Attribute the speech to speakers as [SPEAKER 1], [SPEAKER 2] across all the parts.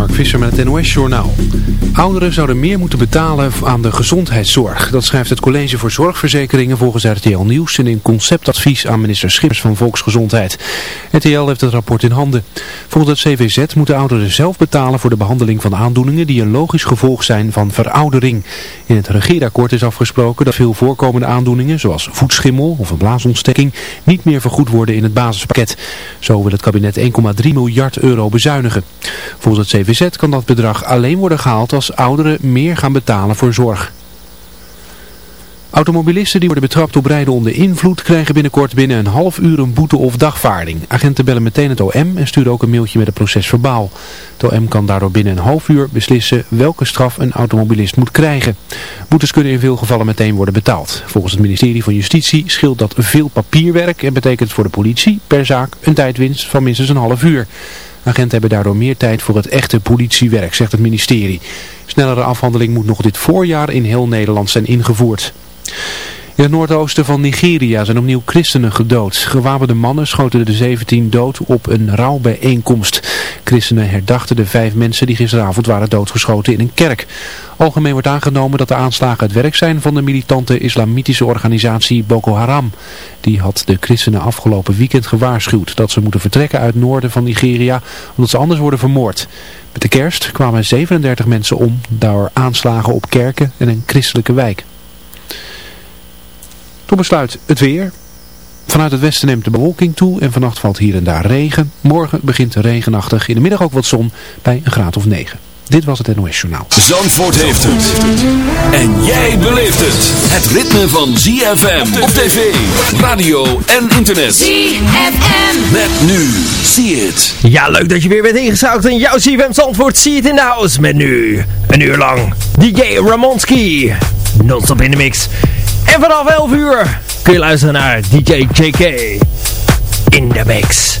[SPEAKER 1] Mark Visser met het NOS-journaal. Ouderen zouden meer moeten betalen aan de gezondheidszorg. Dat schrijft het College voor Zorgverzekeringen volgens RTL Nieuws in een conceptadvies aan minister Schippers van Volksgezondheid. RTL heeft het rapport in handen. Volgens het CVZ moeten ouderen zelf betalen voor de behandeling van aandoeningen die een logisch gevolg zijn van veroudering. In het regeerakkoord is afgesproken dat veel voorkomende aandoeningen, zoals voetschimmel of een blaasontsteking, niet meer vergoed worden in het basispakket. Zo wil het kabinet 1,3 miljard euro bezuinigen. Volgens het CVZ kan dat bedrag alleen worden gehaald als ouderen meer gaan betalen voor zorg. Automobilisten die worden betrapt op rijden onder invloed krijgen binnenkort binnen een half uur een boete of dagvaarding. Agenten bellen meteen het OM en sturen ook een mailtje met een proces verbaal. Het OM kan daardoor binnen een half uur beslissen welke straf een automobilist moet krijgen. Boetes kunnen in veel gevallen meteen worden betaald. Volgens het ministerie van Justitie scheelt dat veel papierwerk en betekent voor de politie per zaak een tijdwinst van minstens een half uur. Agenten hebben daardoor meer tijd voor het echte politiewerk, zegt het ministerie. Snellere afhandeling moet nog dit voorjaar in heel Nederland zijn ingevoerd. In het noordoosten van Nigeria zijn opnieuw christenen gedood. Gewapende mannen schoten de 17 dood op een rouwbijeenkomst. Christenen herdachten de vijf mensen die gisteravond waren doodgeschoten in een kerk. Algemeen wordt aangenomen dat de aanslagen het werk zijn van de militante islamitische organisatie Boko Haram. Die had de christenen afgelopen weekend gewaarschuwd dat ze moeten vertrekken uit noorden van Nigeria omdat ze anders worden vermoord. Met de kerst kwamen 37 mensen om door aanslagen op kerken en een christelijke wijk. Tot besluit het weer. Vanuit het westen neemt de bewolking toe en vannacht valt hier en daar regen. Morgen begint regenachtig, in de middag ook wat zon bij een graad of 9. Dit was het NOS Journaal.
[SPEAKER 2] Zandvoort heeft het. En jij beleeft het. Het ritme van ZFM op tv, radio en internet.
[SPEAKER 3] ZFM.
[SPEAKER 2] Met nu. Zie het.
[SPEAKER 4] Ja, leuk dat je weer bent ingeschakeld in jouw ZFM Zandvoort. Zie het in de house met nu een uur lang DJ Ramonski. Non-stop in de mix. En vanaf 11 uur kun je luisteren naar DJ JK in de mix.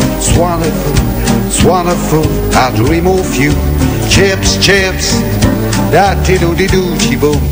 [SPEAKER 3] it's wonderful, it's wonderful. I'd remove you, chips, chips. Da ti do di do, chi boom,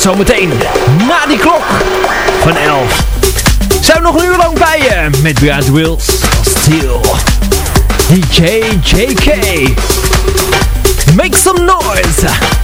[SPEAKER 5] Zometeen, na die klok van 11, zijn we nog een uur lang bij je met Wheels of Steel. DJ JK. Make some noise.